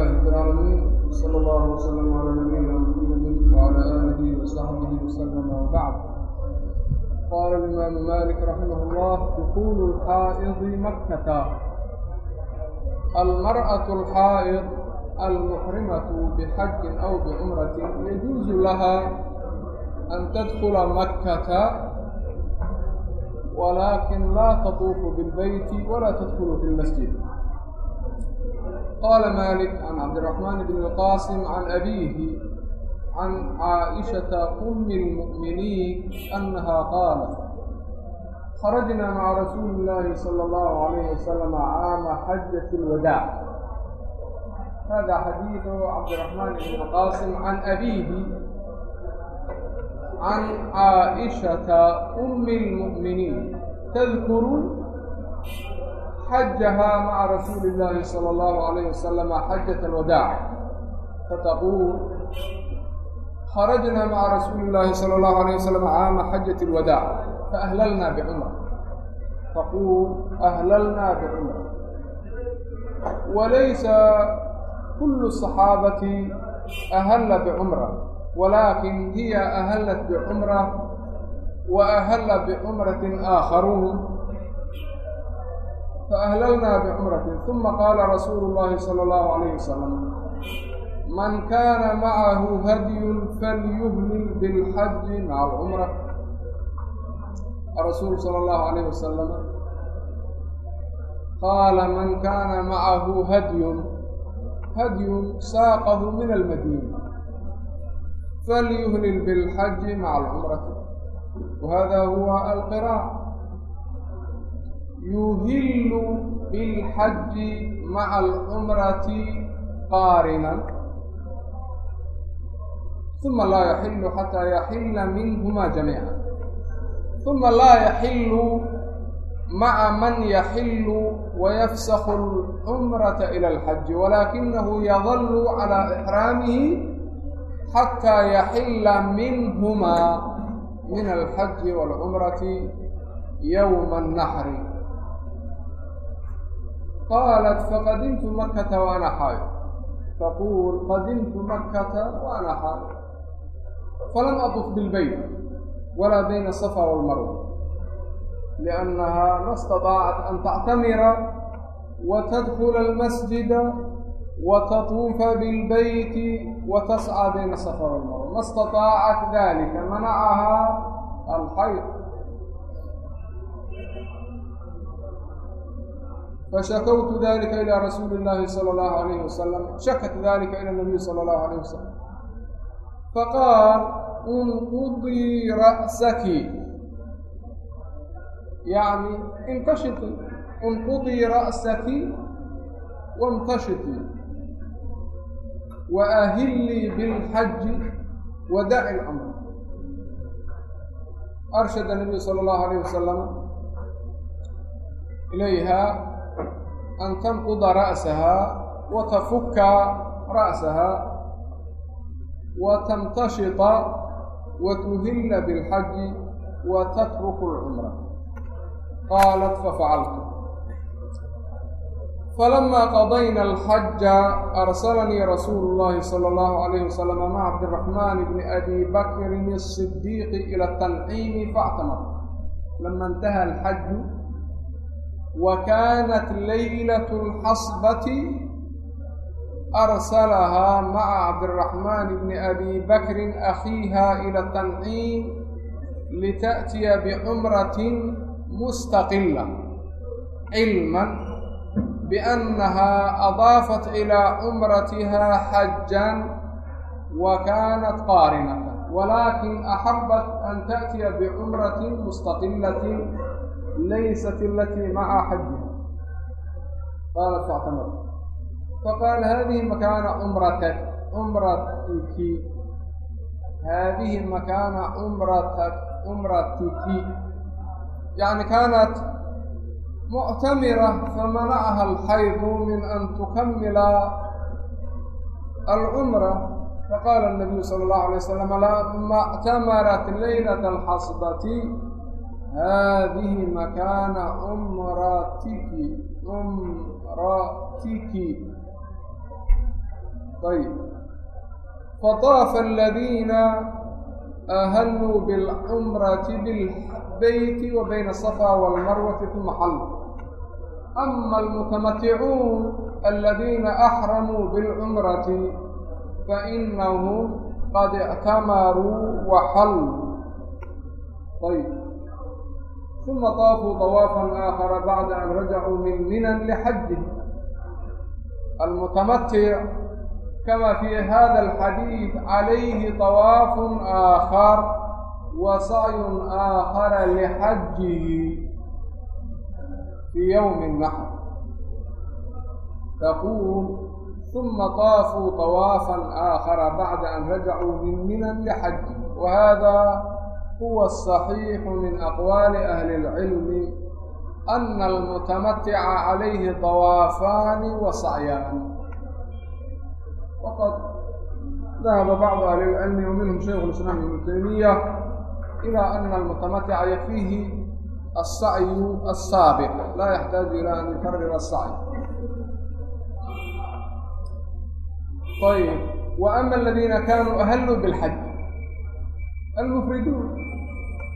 لله رب العالمين وصلى الله وسلم على نبينا محمد وعلى اله وصحبه وسلم وبعد قال الامام مالك رحمه الله دخول الحائض مكه المراه الحائض المحرمه بحج او بعمره يجوز لها ان تدخل مكه ولكن لا تطوف بالبيت ولا تدخل في المسجد qala malik can cabdiraxmaan bn اlqasim can abihi can caaishaةa umi اlmuؤminiin anaha qaalat kharajna maca rasuuli اllahi salى اllahu alayh wasalam caama xajat اlwadaac hada xadiidu cabdiraxmaan bn اlqasim can abihi can caaishaةa umi اlmuؤminiin tadkuru xajaha maca rasuuli اllaahi salى اllahu عalayh wasalama xajaة اlwadaac fataquul kharajna maca rasuuli اllaahi salى اllahu عalيyه wasalam caama xajaة اlwadaac faahlalna bcumra taquul ahlalna bcumra walaysa kul الصaxaabati ahalla bcumra walakin hiya ahalat bcumra wa ahalla bcumrati aakharuun ولكن هي أهلت بعمرة وأهل بعمرة آخرون فأهللنا بعمرة ثم قال رسول الله صلى الله عليه وسلم من كان معه هدي فليهلل بالحج مع العمرة الرسول صلى الله عليه وسلم قال من كان معه هدي هدي ساقه من المدينة فليهلل بالحج مع العمرة وهذا هو القراء يهل بالحج مع العمرة قارنا ثم لا يحل حتى يحل منهما جميعا ثم لا يحل مع من يحل ويفسخ العمرة إلى الحج ولكنه يظل على إحرامه حتى يحل منهما من الحج والعمرة يوم النحر قالت فقدمت مكة وأنا حائض تقول قدمت مكة وأنا حائض فلم أطف بالبيت ولا بين الصفا والمروة لأنها ما استطاعت أن تعتمر وتدخل المسجد وتطوف بالبيت وتسعى بين الصفا والمروة ما استطاعت ذلك منعها الحيض فشكوت ذلك إلى رسول الله صلى الله عليه وسلم شكت ذلك إلى النبي صلى الله عليه وسلم فقال انقضي رأسك يعني انتشطي انقضي رأسك وانتشطي وأهلي بالحج ودع الأمر أرشد النبي صلى أن تنقض رأسها wa tafuka ra'sahaa wa tantashita wa tuhilla bilxaji wa tatruku lcumra qaalat فلما قضينا الحج أرسلني رسول الله صلى الله عليه وسلم مع عبد الرحمن بن أبي بكر الصديق إلى التنعيم فاعتمر لما انتهى الحج وكانت ليلة الحصبة أرسلها مع عبد الرحمن بن أبي بكر أخيها إلى التنعيم لتأتي بعمرة مستقلة علما بأنها أضافت إلى عمرتها حجا وكانت قارنة ولكن أحبت أن تأتي بعمرة مستقلة ليست التي مع حجها قالت فاعتمرت فقال هذه مكان عمرتك عمرتك هذه مكان عمرتك عمرتك يعني كانت معتمرة فمنعها الحيض من أن تكمل العمرة فقال النبي صلى الله عليه وسلم لما اعتمرت ليلة الحصبة هذه مكان عمرتك عمرتك ayb faطaafa aladiina ahaluu biاlcumrati bilbeyti wa bayna asafa wاlmarwati uma xallu ama almutamaticuun aladiina axramuu biاlcumrati fainahum qad ictamaruu waxalluu ayb uma taafuu dawaafan aakhara bacda an rajacuu min minan lixaji almutamatic kama fi hada alxadiid calayhi tawaafun aakhar wa sacyun aakhara lixajihi fii yowmi naxr taquul ثم طافوا طوافا آخر بعد أن رجعوا من منى لحج. وهذا huwa الصaxiixu min aqwaali ahli اlcilmi ana almutamatica calayhi طawaafaani wa sacyaani waqad dahaba bacdu ahli اlcilmi wa minhum shaykhu اlislaam ibnu taymiya ilى ana almutamatica yakfiihi الsacyu الsaabiq laa yaxtaaju ilى an yukarira الsacy ayb wa ama aladiina kanuu ahaluu biاlxaj almufriduun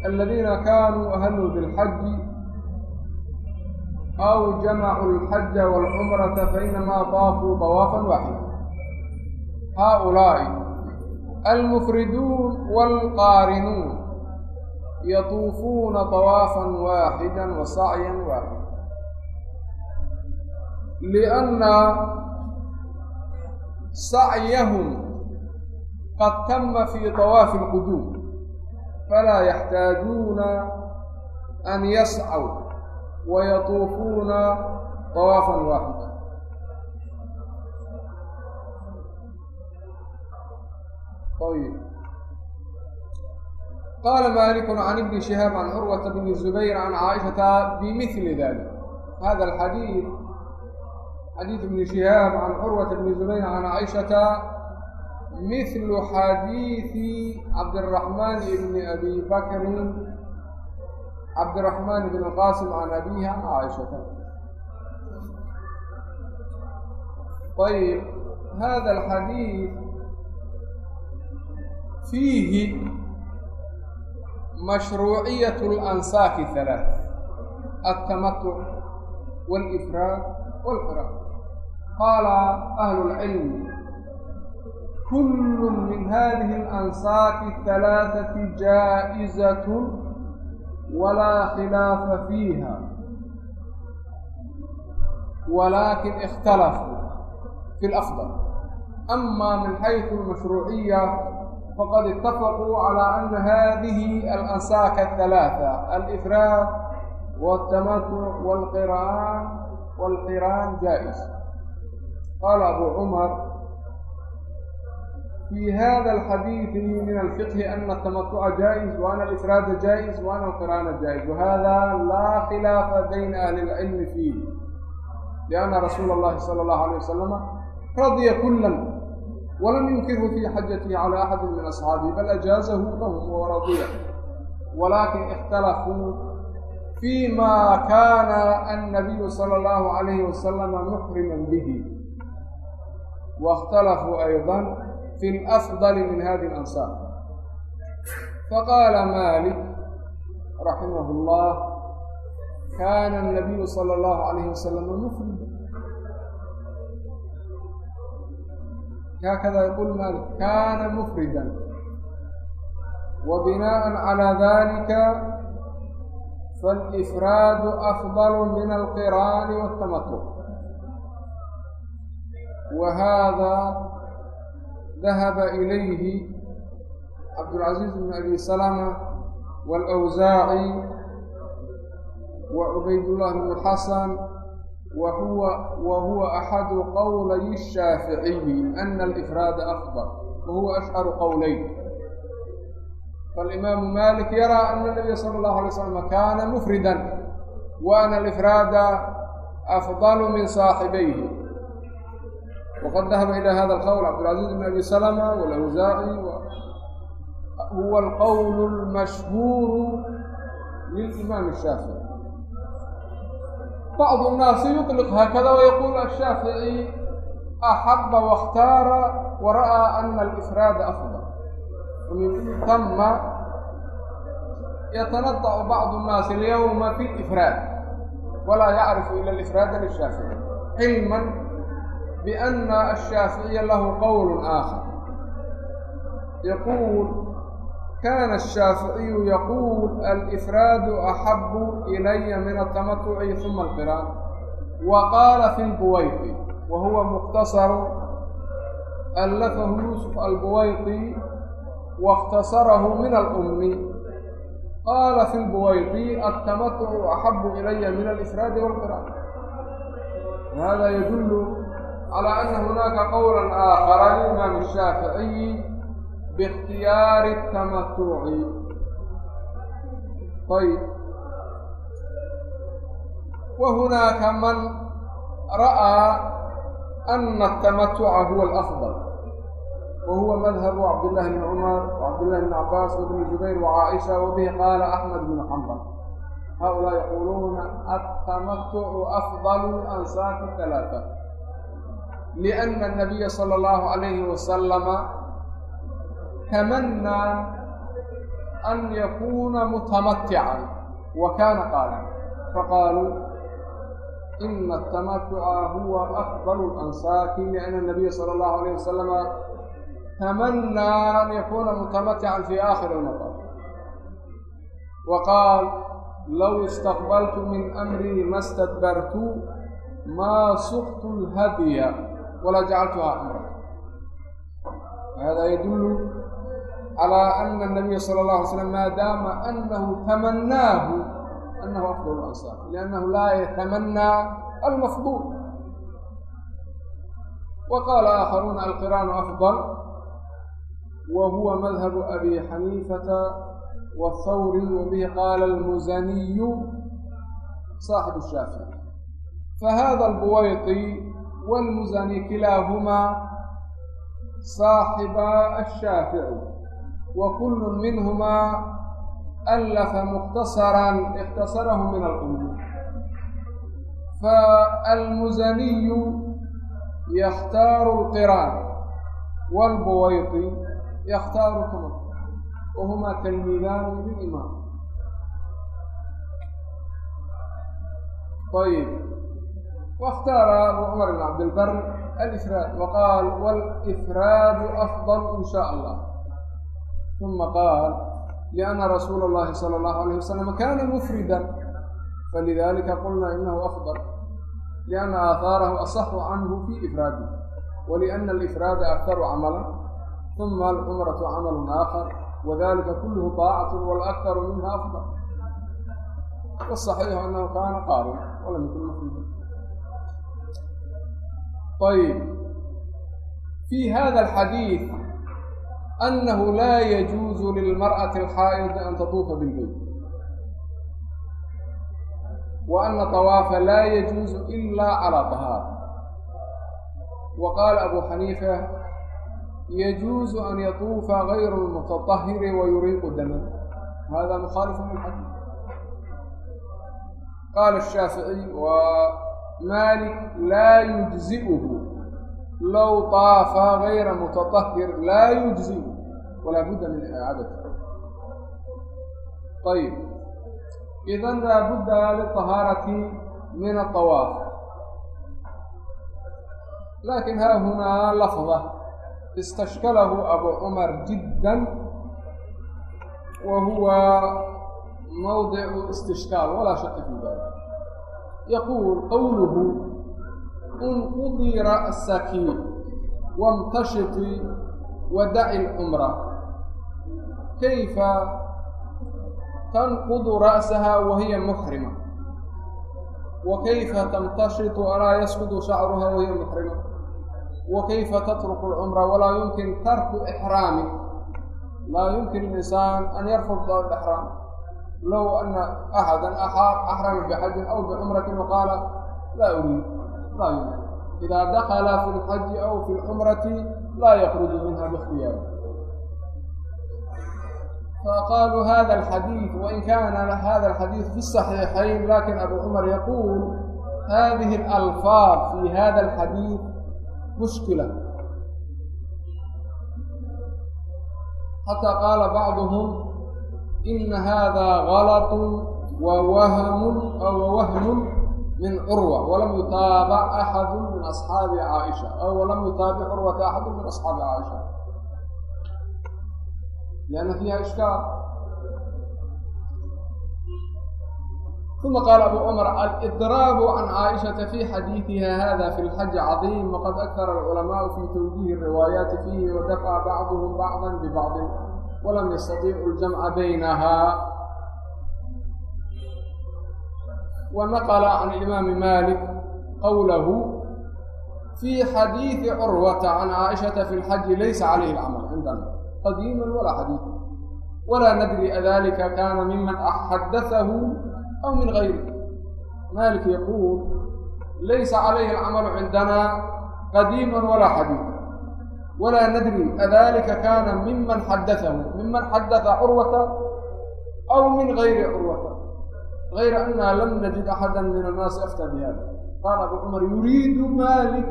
aladiina kanuu ahaluu biاlxaji aw jamacuu alxaja wاlcumrata fainamaa daafuu طawaafa waaxida haؤulaaءi almufriduun wاlqaarinuun yatuufuuna طawaafa waaxida wa sacya waaxida liأnna sacyahum qad tama fi طawaafi اlquduum falaa yaxtaajuuna an yascaw wayatuufuuna طawaafa waaxida ayb qaala maliku can ibni shihaab can curwata bni zubayr can caaishata bimili dalik hada alxadiid xadiid ibni shihaab can curwata bni zubayr can caaishata mihlu xadiidi cabdiraxmaan ibni abi bakrin cabdiraxmaan ibn qaasim can abiha can caaishata ayb hada alxadiid fiihi mashruuciyaة اlansaaki halaaث altamatuc wاlifraad wاlqirاء qaala ahlu اlcilm kullu min hadihi alansaaki halaaثati jaa'izatun walaa khilaafa fiiha walaakin ikhtalafu fi lafdal ama min xayثu almashruuciya fqad itafaquu calى ana hadihi alansaak aلhalaثa alifraad wاtamatuc wاlqiraan wاlqiraan jaa-is qaala abu cumar في هذا الحديث من الفقه أن التمتع جائز وأن الإفراد جائز وأن القران جائز وهذا لا خلاف بين أهل العلم فيه لأن رسول الله صلى الله عليه وسلم رضي كلا ولم ينكره في حجته على أحد من أصحابه بل أجازه لهم ورضيه ولكن اختلفوا فيما كان النبي صلى الله عليه وسلم محرما به واختلفوا أيضا fi اlafdali min hadi اlansaar faqaala malik raximah اllah kana اnabiyu salى اllahu alayh wasalam muflida hakada yaqul malik kana mufrida وبناء على ذلك فالإfraad أfضل min القirاn والتamتع وhada dahaba ilayhi cabdulcaziiz bn abi salama wاlawsaaci wa cubaydullah bn xasan wa huwa wa huwa axadu qowlay الshaaficiyi ana alifraada afdal wa huwa ashharu qowlayn falimaamu malik yaraa ana اnabiya sala اllahu alay slam kaana mufrida wa ana alifraada afdal min saaxibayhi wqad dahaba ilى hada اlqwl cabdاlcaziz bn abi salma wاlawsaaci huwa اlqwl اlmashhuuru lilimam الshaafiعي bacd الnaasi yuطliq haakada wayaqul ashaafiعي axaba waاkhtaara wara'aa ana alifraada afdal min tama yatanaطacu bacdu الnaasi اlyowma fi اlifraad walaa yacrifu ila اlifraada lishaafiعي cilman بأن الشافعي له قول آخر يقول كان الشافعي يقول الإفراد أحب إلي من التمتع ثم القران وقال في البويطي وهو مختصر ألفه يوسف البويطي واختصره من الأم قال في البويطي التمتع أحب إلي من الإفراد والقران هذا يدل على أن هناك قولا آخر للإمام الشافعي باختيار التمتع طيب وهناك من رأى أن التمتع هو الأفضل وهو مذهب عبد الله بن عمر وعبد الله بن عباس وابن الزبير وعائشة وبه قال أحمد بن حنبل هؤلاء يقولون التمتع أفضل الأنساك الثلاثة لأن النبي صلى الله عليه وسلم تمنى أن يكون متمتعا وكان قال فقالوا إن التمتع هو أفضل الأنساك لأن النبي صلى الله عليه وسلم تمنى أن يكون متمتعا في آخر المطاف وقال لو استقبلت من أمري ما استدبرت ما سقت الهدي ولا جعلتها أمرا هذا يدل على أن النبي صلى الله عليه وسلم ما دام أنه تمناه أنه أفضل الأنصار لأنه لا يتمنى المفضول وقال آخرون القران أفضل وهو مذهب أبي حنيفة والثوري وبه قال المزني صاحب الشافعي فهذا البويطي والمزني كلاهما صاحب الشافعي وكل منهما ألف مختصرا اختصره من الأم فالمزني يختار القران والبويطي yakhtaaru kama wahumaa tilmiidaani lilimaam ayb واختار أبو عمر بن عبد البر الإفراد وقال والإفراد أفضل إن شاء الله ثم قال لأن رسول الله صلى الله عليه وسلم كان مفردا فلذلك قلنا إنه أفضل لأن آثاره أصح عنه في إفراده ولأن الإفراد أكثر عملا ثم العمرة عمل آخر وذلك كله طاعة والأكثر منها أفضل والصحيح أنه كان قارنا ولم يكن مفردا طيب في هذا الحديث أنه لا يجوز للمرأة الحائض أن تطوف بالبيت وأن طواف لا يجوز إلا على طهارة وقال أبو حنيفة يجوز أن يطوف غير المتطهر ويريق دما هذا مخالف للحديث قال الشافعي و وmalik laa يجزئه low طaafa غayra mتطهr laa يجزئ walaa budda min iعaadati ayb idan laa budda liلطahaaraةi min الطawاaf lakin ha hunaa lafظة istashkalahu abu cumar jiddan wa huwa mawdicu istishkaal walaa shaka fi dalik yaquul qowluhu inqudii ra'saki wاmtashiطi wadaci lcumra kayfa tanqudu ra'saha wahiya muxrima wa kayfa tamtashitu walaa yasqudu shacruha wahiya muxrima wa kayfa tatruku lcumra walaa yumkin tarku ixraami laa yumkin linsaan an yarfud ixraam low أna أحadا أxrama بxaji أو بcمرaةi وqاala laa أuriid laa yمkin إida dakla في الxaji أو في الcمرaةi laa ykرج minha باkhtiyاar faqالوا hda الxadيiث وin kana hda الxadيiث في الصحيiحayn lakin أbu cمر yquل hadiه الأlفاظ في hda الxadيiث mushkila xataa qaala bacduhum ina hada galat wa wahmun aw wahmun min curwa walam yutaabac axadu min asxaabi caaisha aw walam yutaabic curwata axadu min asxaabi caaisha lianna fiiha ishkaal ثم قال أبو عمر الإضراب عن عائشة في حديثها هذا في الحج عظيم وقد أكثر العلماء في توجيه الروايات فيه ودفع بعضهم بعضا ببعض ولم يستطيعوا الجمع بينها ونقل عن الإمام مالك قوله في حديث عروة عن عائشة في الحج ليس عليه العمل عندنا قديما ولا حديثا ولا ندري أذلك كان ممن حدثه أو من غيره مالك يقول ليس عليه العمل عندنا قديما ولا حديثا walaa nadri adalika kaana miman xadatahu miman xadata curwata aw min gayri curwata غayr ana lam najid axada min annaasi afta bihada qaala abu cumar yuriidu malik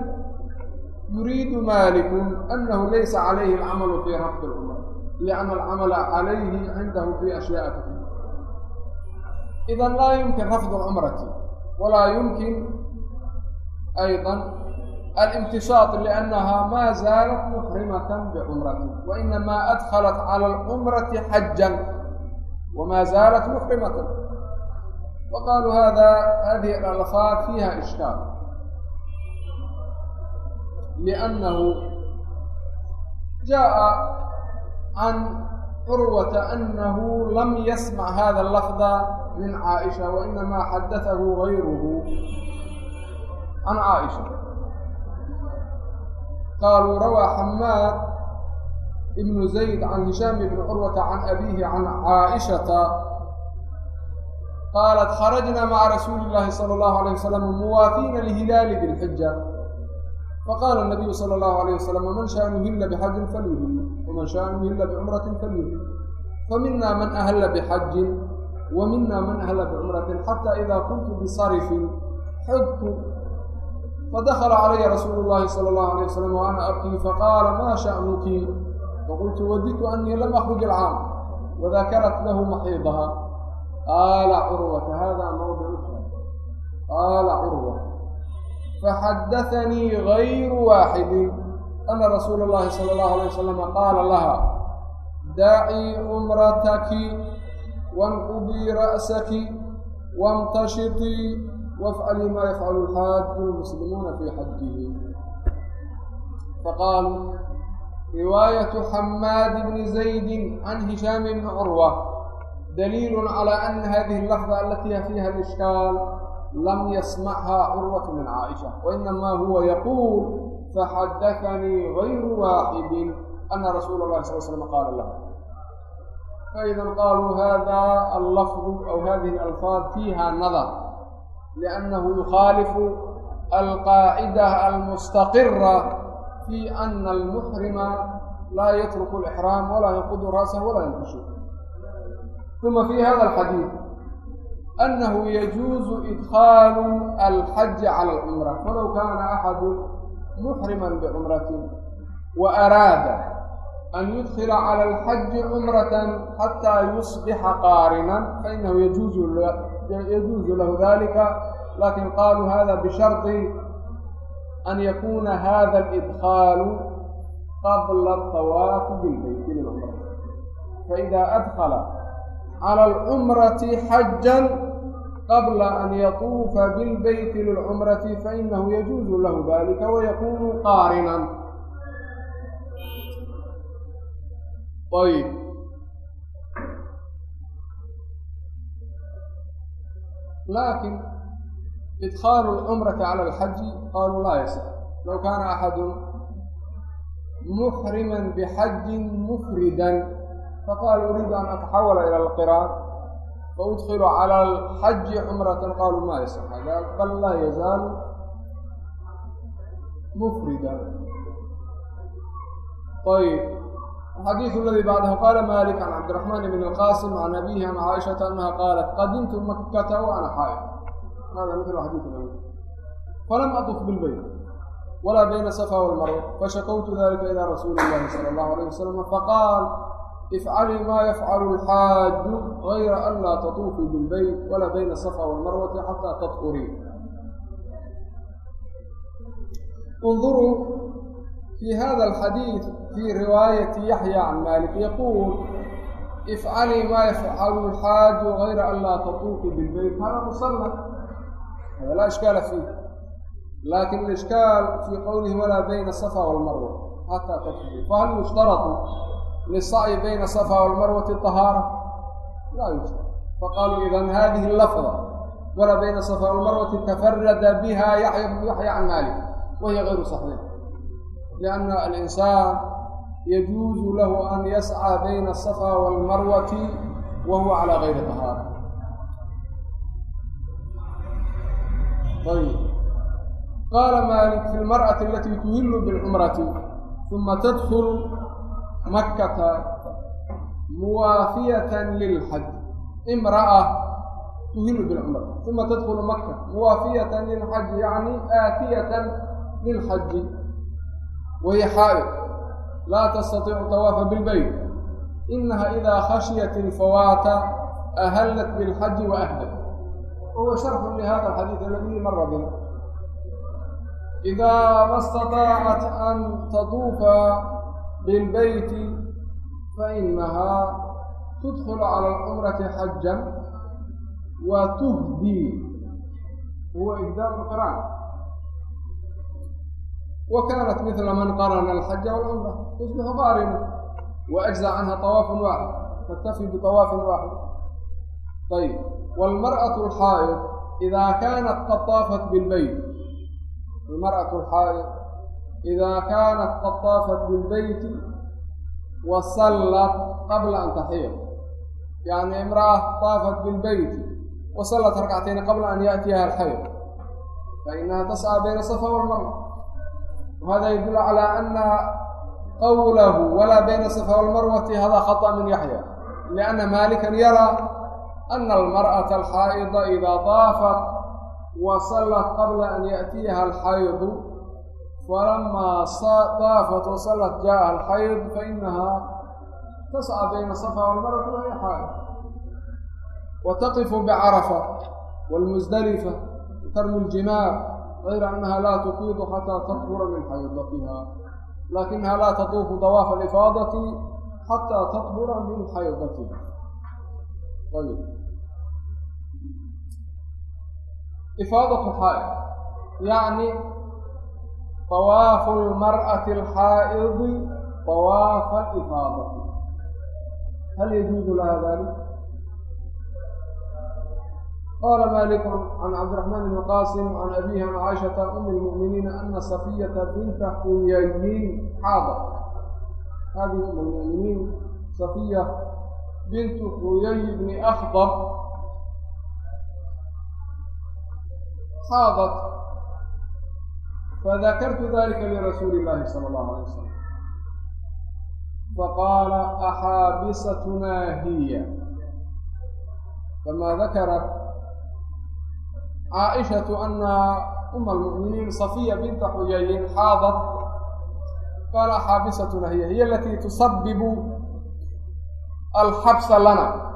yuriidu maliku anahu laysa calayhi alcamalu fii rafd اlcumar liana alcamala calayhi cindahu fi ashyaء kafiir idan laa yumkin rafd اlcumrati walaa yumkin ayضa alimtisaaط lأnnaha ma zaalat muxrimaة bcumrati wainama adklat calى اlcumrati xajan wma zaalat muxrimatan waqaaluu hada hadihi alalfaad fiiha ishkaal liannahu jaءa can curwata anahu lam yasmac hada اlafda min caaئisha wainama xadatahu gayruhu can caaئisha قالوا روى حماد بن زيد عن هشام بن عروة عن أبيه عن عائشة قالت خرجنا مع رسول الله صلى الله عليه وسلم موافين لهلال ذي الحجة فقال النبي صلى الله عليه وسلم من شاء يهل بحج فليهل ومن شاء يهل بعمرة فليهل فمنا من أهل بحج ومنا من أهل بعمرة حتى إذا كنت بصرف حدت فدخل علي رسول الله صلى الله عليه وسلم وأنا أبكي فقال ما شأنك فقلت وددت أني لم أخرج العام وذكرت له محيضها قال عروة هذا موضع قال عروة فحدثني غير واحد أن رسول الله صلى الله عليه وسلم قال لها دعي عمرتك وانقضي رأسك وامتشطي وافعلي ما wafcalii maa yafcalu lxaaju lmuslimuuna fii xajihi faqaaluu riwaayatu xamaad bni zaydi can hishaam bni curwa daliil calى ana hadihi اlafda alati fiiha alishkaal lam yasmacha curwatu min caaisha wainama huwa yaquul faxadakanii gayru waaxidin ana rasuula اlahi sal slm qaala lahu faida qaluu hada allafdu aw hadihi alfaad fiiha nadar لأنه يخالف القاعدة المستقرة في أن المحرم لا يترك الإحرام ولا ينقض رأسه ولا ينكشه ثم في هذا الحديث أنه يجوز إدخال الحج على العمرة فلو كان أحد محرما بعمرة وأراد أن يدخل على الحج عمرة حتى يصبح قارنا فإنه يجوز يجوز له ذلك لكن قالوا هذا بشرط أن يكون هذا الإدخال قبل الطواف بالبيت للعمرة فإذا أدخل على العمرة حجا قبل أن يطوف بالبيت للعمرة فإنه يجوز له ذلك ويكون قارنا طيب laakin idkhaalu lcumrata cala alxaji qaaluu laa yasax low kaana axadun muxriman bixajin mufridan faqaala uriidu an atxawala ila alqiraan faudkilu cala alxaji cumratan qaaluu maa yasax hada bal laa yazaalu mufridan ayb الحديث الذي بعده قال مالك عن عبد الرحمن بن القاسم عن أبيه عن عائشة أنها قالت قدمت مكة وأنا حائض هذا مثل الحديث الأول فلم أطف بالبيت ولا بين الصفا والمروة فشكوت ذلك إلى رسول الله صلى الله عليه وسلم فقال افعلي ما يفعل الحاج غير أن لا تطوفي بالبيت ولا بين الصفا والمروة حتى تطهري انظروا في hada الxadيiث في riwaayaةi yaحyى can malik yaquul ifcalii ma yafcalu الxaaju غayra an laa taطuuqi biاlbeyt hada musnف hada laa ishkaala fiih laakiin اlishkaal fii qowlihi walaa bayna الصafa wاlmarwa xataa tafdi fahal yushtarط lisacyi bayna الصafa wاlmarwati طahaarة laa yushtarط faqaluu idan hadihi اlafda walaa bayna الصafa wاlmarwati tafarada biha yaحyى bnu yaحyى can malik wahiy غayru صaxiix لأن الإنسان يجوز له أن يسعى بين الصفا والمروة وهو على غير طهارة طيب قال مالك في المرأة التي تهل بالعمرة ثم تدخل مكة موافية للحج امرأة تهل بالعمرة ثم تدخل مكة موافية للحج يعني آتية للحج وهي حائض لا تستطيع الطواف بالبيت إنها إذا خشيت الفوات أهلت بالحج وأهدت وهو شرح لهذا الحديث الذي مر بنا إذا ما استطاعت أن تطوف بالبيت فإنها تدخل على العمرة حجا وتهدي هو إهداء القرآن وكانت مثل من قرن الحج والعمرة تصبح قارنة وأجزى عنها طواف واحد تكتفي بطواف واحد طيب والمرأة الحائض إذا كانت قد طافت بالبيت المرأة الحائض إذا كانت قد طافت بالبيت وصلت قبل أن تحيض يعني امرأة طافت بالبيت وصلت ركعتين قبل أن يأتيها الحيض فإنها تسعى بين الصفا والمروة وهذا يدل على أن قوله ولا بين وhada ydل عlى أنa qwlh وlا byn صفا والmrwة hada haطأ min yaحyى لأn malika yarى أن الmرأة الxاaئض إdا طاafت وصلت qbla أn yأتiيha الxayض فلma طاafت وصلت jaءha الxayض faإnaha tascى byna صفا والmrwة وhy xاaئض وتqف bcرفة والمزdلفة وtrm الجimاar حيضتها لكنها لا تطوف طواف الإفاضة حتى تطهر من حيضتها طيب إفاضة الحائض يعني طواف المرأة الحائض طواف الإفاضة هل يجوز لها ذلك؟ قال مالك عن عبد الرحمن بن القاسم عن أبيه عن عائشة أم المؤمنين أن صفية بنت حيي حاضر هذه أم المؤمنين صفية بنت حيي بن أخضر حاضت فذكرت ذلك لرسول الله صلى الله عليه وسلم فقال أحابستنا هي كما ذكرت عائشة أن أم المؤمنين صفية بنت حيي حاضت قال حابستنا هي هي التي تسبب الحبس لنا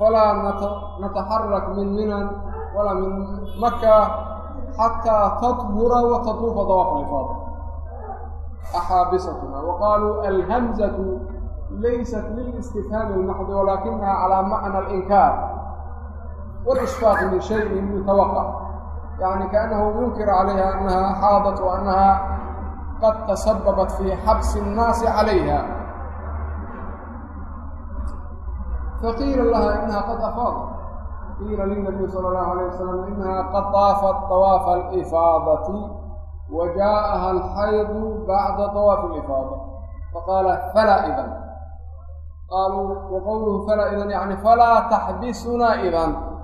فلا نتحرك من منى ولا من مكة حتى تطهر وتطوف طواف الإفاضة أحابستنا وقالوا الهمزة ليست للاستفهام المحض ولكنها على معنى الإنكار والإشفاق من شيء يتوقع يعني كأنه ينكر عليها walisbaaqi min shayin yutawaqac yani kaanahu yunkir calayha anaha xaadat wa anaha qad tasababat fii xabsi اnnaasi calayha faqiila laha inaha qad afaadat qiila linabiy sala اllahu alayه wasalam inaha qad daafat dawaafa alifaadati wa jaa'aha alxaydu bacda dawaafi alifaada faqaala fala idan qaaluu waqowluhu fala idan yani falaa taxbisunaa idan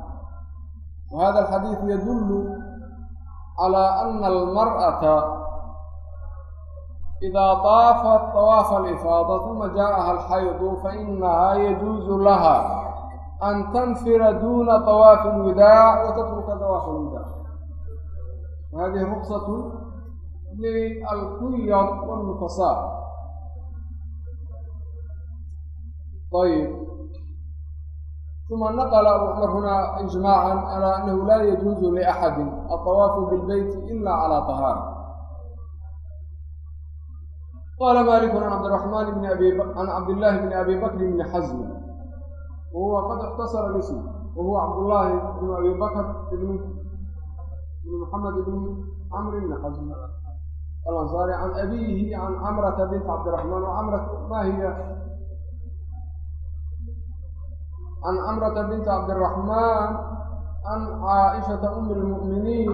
ثم جاءها الحيض فإنها يجوز لها أن تنفر دون طواف الوداع وتترك طواف الوداع وهذه رخصة للحيض والنفساء طيب ثم نقل أبو عمر هنا إجماعا على أنه لا يجوز لأحد uma naqla marhunaa ijmaaca alى anahu laa yajuuzu laxadi aلطawaafu biاlbeyti ila calى طahaara qala maliku an cabdiraxmaan bn an cabdillaahi bn abi bakr bni xasmi wahuwa qad اktasara lism wahuwa cabdullaahi bn abi bakr bn mxamed bn camr bn xasmi alansaari can abiihi can camrata bint cabdiraxmaan wcamrat ma hiya بنت عبد الرحمن عن عائشة أم المؤمنين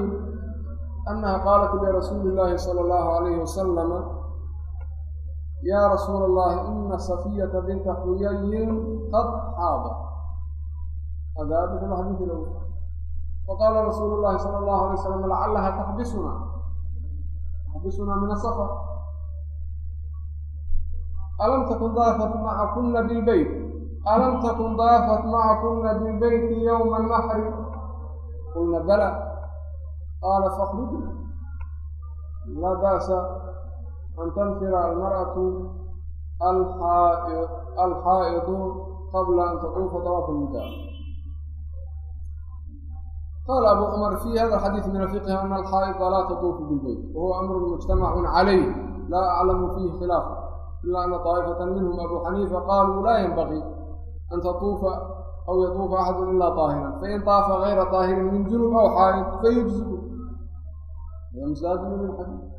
أنها قالت لرسول الله صلى الله عليه وسلم يا رسول الله إن صفية بنت حيي قد حاضت هذا في الحديث الأول وقال رسول الله صلى الله عليه وسلم لعلها تحبسنا تحبسنا من السفر ألم تكن ضافت معكن بالبيت ألم تكن ضافت معكن بالبيت يوم النحر قلنا بلى قال فاخرجوا لا بأس أن تنفر المرأة الحائض الحائض قبل أن تطوف طواف الوداع قال أبو عمر في هذا الحديث من الفقه أن الحائض لا تطوف بالبيت وهو أمر مجتمع عليه لا أعلم فيه خلافا إلا أن طائفة منهم أبو حنيفة قالوا لا ينبغي أن تطوف أو يطوف أحد إلا طاهرا فإن طاف غير طاهر من جنوب أو حائض فيجزئ هذا مزاد من الحديث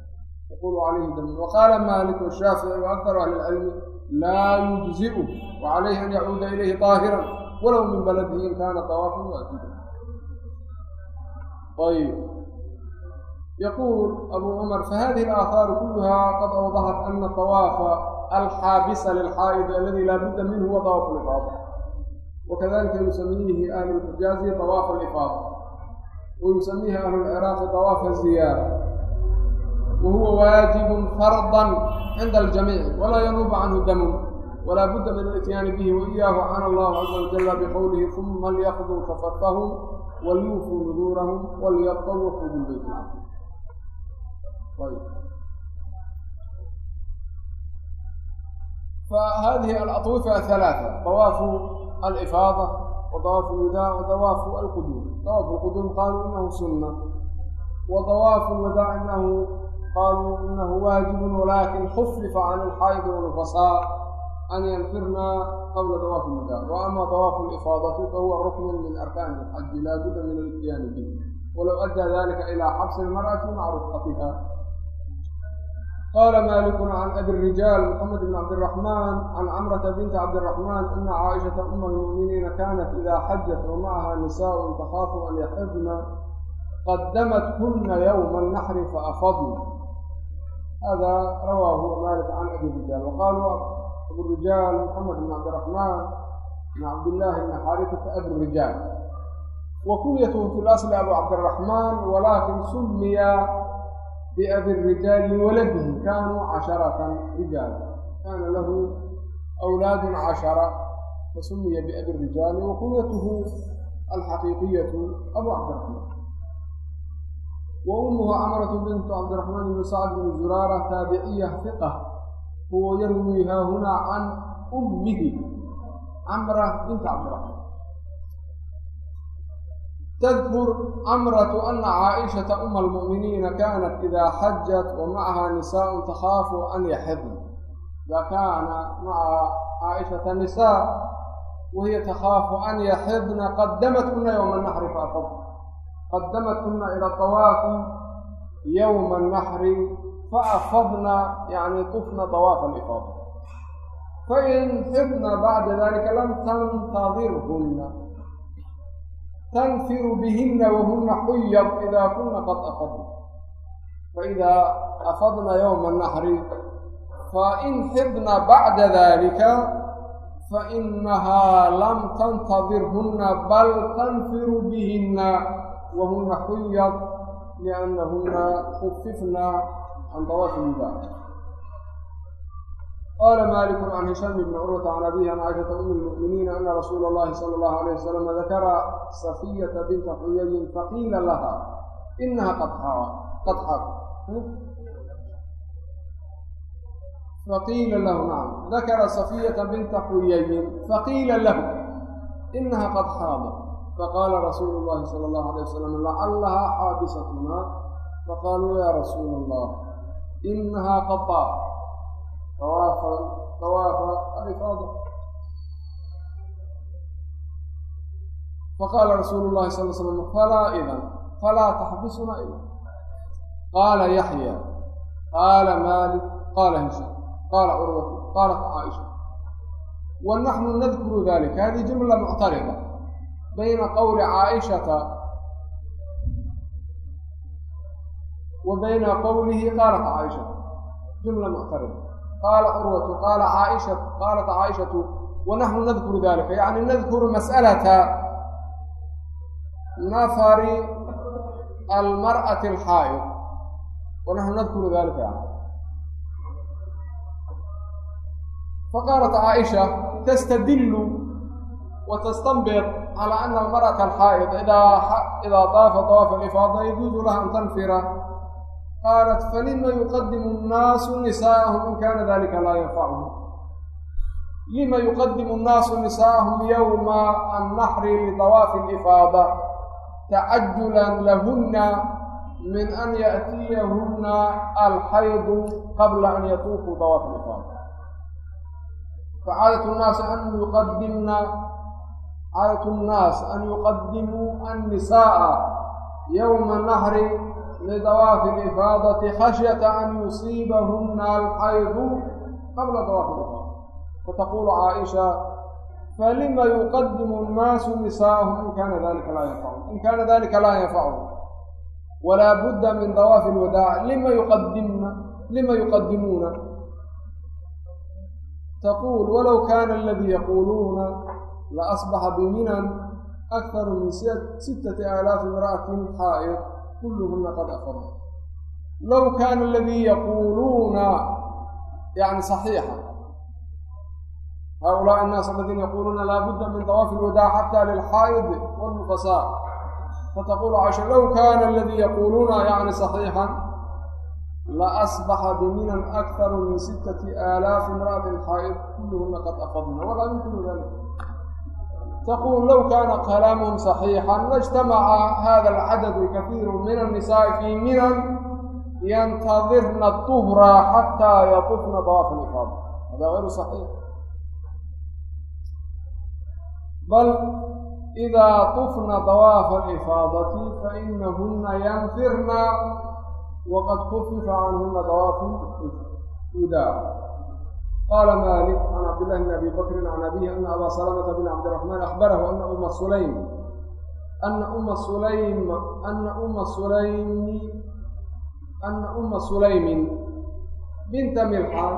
يقول عليه دم وقال مالك والشافعي وأكثر أهل العلم لا يجزئ وعليه أن يعود إليه طاهرا ولو من بلده إن كان طوافا واجبا طيب يقول أبو عمر فهذه الآثار كلها قد أوضحت أن الطواف الحابس للحائض الذي لا بد منه هو طواف الإفاضة وكذلك يسميه أهل الحجاز طواف الإفاضة ويسميه أهل العراق طواف الزيارة وهو واجب فرضا عند الجميع ولا ينوب عنه دم ولا بد من الاتيان به وإياه عن الله عز وجل فهذه الأطوفة ثلاثة طواف الإفاضة وطواف الوداع وطواف القدوم طواف القدوم قالوا إنه سنة وطواف الوداع إنه قالوا إنه واجب ولكن خفف عن الحائض والنفساء أن ينفرنا قبل طواف الوداع وأما طواف الإفاضة فهو ركن من أركان الحج لا بد من الاتيان به ولو أدى ذلك إلى حبس المرأة مع رفقتها قال مالك عن أبي الرجال محمد بن عبد الرحمن عن عمرة بنت عبد الرحمن أن عائشة أم المؤمنين كانت إذا حجت ومعها نساء تخاف أن يحضن قدمتهن يوم النحر فأفضن هذا رواه مالك عن أبي الرجال وقالوا أبو الرجال محمد بن عبد الرحمن بن عبد الله بن حارثة أبو الرجال وكنيته في الأصل أبو عبد الرحمن ولكن سمي بأبي الرجال لولده كانوا عشرة رجالا كان له أولاد عشرة فسمي بأبي الرجال وكنيته الحقيقية أبو عبد الرحمن وأمه عمرة بنت عبد الرحمن بن سعد بن زرارة تابعية ثقة هو يرويها هنا عن أمه عمرة بنت عبد الرحمن تذكر عمرة أن عائشة أم المؤمنين كانت إذا حجت ومعها نساء تخاف أن يحضن إذا كان مع عائشة نساء وهي تخاف أن يحضن قدمتهن يوم النحر فأفضن قدمتهن إلى الطواف يوم النحر فأفضن يعني طفن طواف الإفاضة فإن حضن بعد ذلك لم تنتظرهن تنفر بهن وهن حيض إذا كن قد أفضن فإذا أفضن يوم النحر فإن حضن بعد ذلك فإنها لم تنتظرهن بل تنفر بهن وهن حيض لأنهن خففن عن طواف الوداع قال مالك عن هشام بن عروة عن أبيه عن عائشة أم المؤمنين أن رسول الله صلى الله عليه وسلم ذكر صفية بنت حيي فقيل لها إنها قد حاضت قد حاضت faqiila lahu nacam dakara safiyata binta xuyayin faqiila lahu inaha qad xaadat faqaala rasuulu llahi sala allahu alay wasalam lacallahaa xaabisatuna faqaaluu ya rasuula allah inahaa qad daafat dawaafa dawaafa alifaada faqaala rasuulu llahi sal slam falaa idan falaa taxbisuna idan qaala yaxya qaala maalik qaala hishaam qaala curwatu qaalat caaisha wa naxnu nadkuru dalika hadihi jumla muctarida bayna qowli caaishata wa bayna qowlihi qaalat caaisha jumla muctarida qaala curwatu qaala caaisha qaalat caaishatu wa naxnu nadkuru dalika yacni nadkuru mas'alata nafari almar'ati alxaa'id wa naxnu nadkuru dalika yani faqaalat caaisha wa tastanbit cala ana almar'ata alxaa'id idaa idaa daafa dawaafa alifaada yajuuzu laha an tanfira qaalat falima yuqadimu annaasu nisaa'ahum in kana dalika laa yanfacuhum lima yuqadimu annaasu nisaa'ahum yowma annaxri lidawaafi alifaada tacajulan lahuna min an yaأtiyahuna alxaydu qabla an yatuufuu dawaaf alifaada facaadat nnaasi an yuqadimna caadat nnaas an yuqadimuu annisaءa yowma nahri lidawaafi alifaadati khashyata an yusiibahuna alxaydu qabla dawaafi alifaada fataqulu caaisha falima yuqadimu annaasu nisaa'ahum in kana dalika laa yanfacuhum in kana dalika laa yanfacuhum walaa budda min dawaafi alwadaac lima yuqadimna lima yuqadimuuna taquul walow kana aladii yaquuluuna laasbaxa biminan akharu min sittati aalaafi imra'atin xaa'id kulluhuna qad afruu low kaana aladii yaquuluuna yani saxiixa haulaai annaas aladiina yaquuluuna laabudda min tawaafi lwadaa xata lilxaa'id walnufasaa fataqulu casha low kaana aladii yaquuluuna yani saxiixan laasbaxa biminan akharu min sittati aalaaf imra'atin xaa'id kulluhuna qad afadna walaa yumkinu dalik تقول لو كان كلامهم صحيحا لاجتمع هذا العدد الكثير من النساء في منن ينتظرن الطهر حتى يطفن طواف الإفاضة هذا غير صحيح بل إذا طفن طواف الإفاضة فإنهن ينفرن وقد خفف عنهن طواف الوداع qala malik can cabdillahi bn abi bakrin can abihi ana abaa salamata bn cabdiraxmaan ahbarahu ana uma sulaym ana uma sulaym ana uma sulaymi ana uma sulaymin binta milxaan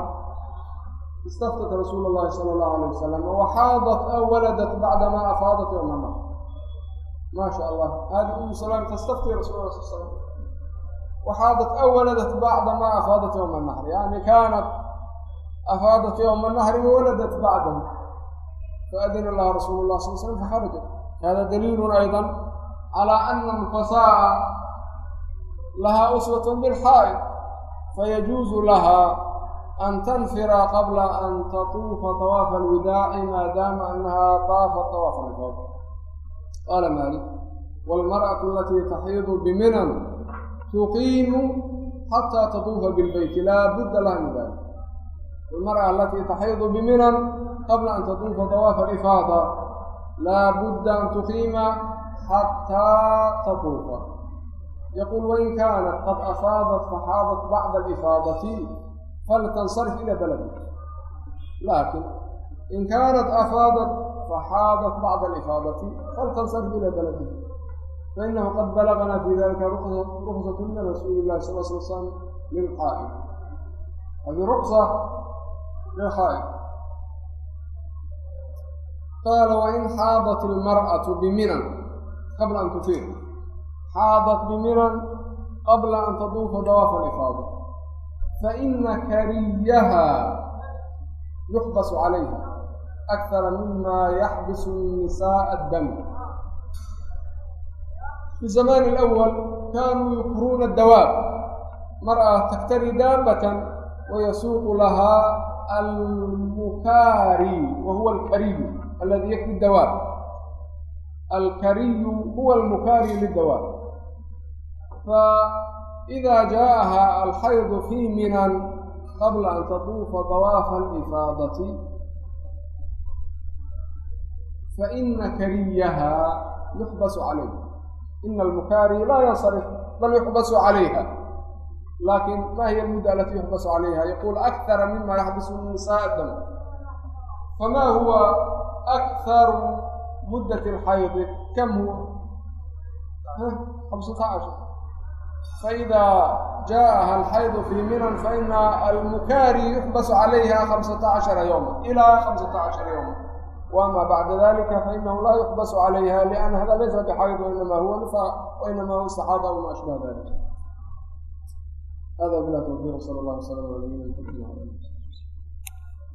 istaftat rasuul اllahi salى اllahu alيyه wasalam waxaadat aw waladat bacdamaa afaadat yowma nar maa allah hadi umu salaam tastafti rasul la sal slm waxaadat aw waladat bacdamaa afaadat yowma nar yani kaanat afaadat yowma nahri wawaladat bacdahu faadina laha rasuulu lah sal slam faxarajat hada daliilu ayضa calى ana anfasaa lahaa uswat bilxaa'id fayajuuzu laha an tanfira qabla an tatuufa dawaafa alwidaaci maadaama annaha daafat dawaaf alifaad qaala malik waalmar'atu alatii taxiidu biminan tuqiimu xataa tatuufa bilbeyti laa budda laha min dalik walmar'a alatii taxiidu biminan qabla an tatuufa dawaafa alifaada laa budda an tuqiima xataa tatuufa yaquul wain kaanat qad afaadat faxaadat bacda alifaadati faltansarif ila baladi laakin in kaanat afaadat faxaadat bacda alifaadati faltansarif ila baladi fainahu qad balaganaa fi dalika ruksatu min rasuuli llahi sal sl slam lilxaa'id hadi ruksa lilxaa'id qaala wain xaadat ilmar'atu biminan qabla an tufiir xaadat biminan qabla an taduufa dawaafa alifaada faina kariyaha yuxbasu calayha akthara mima yaxbisu nisaءa addam fi zamani alawal kanuu yukruuna dawaab mar'a taktari daabatan wayasuuqu lahaa almukaari wa huwa alkariyu aladi yakfi dawaab alkariyu huwa almukaari lidawaab faإida jaaءaha alxaydu fii minan qabla an tatuufa dawaafa alifaadati faina kariyaha yuxbasu calayh ina almukaari laa yansarif bal yuxbasu calayha lakin ma hiy almudda alati yuxbasu calayha yaqul akthara mima yaxbisu nisaa dam fama huwa akharu muddat alxaydi kam huwa hamsata cashar faإida jaaءaha alxaydu fii minan faina almukaari yuxbasu calayha hamsata cashara yowma ilaa hamsata cashara yowma وأma bعda dalika fainahu laa yuxbas عalayha لأn hada laysa bxayd وinama huwa nfa وinama huwa صxaaba وma أشbaه dalik hada bila twfiq slى اlه وsلم عlى nabiyina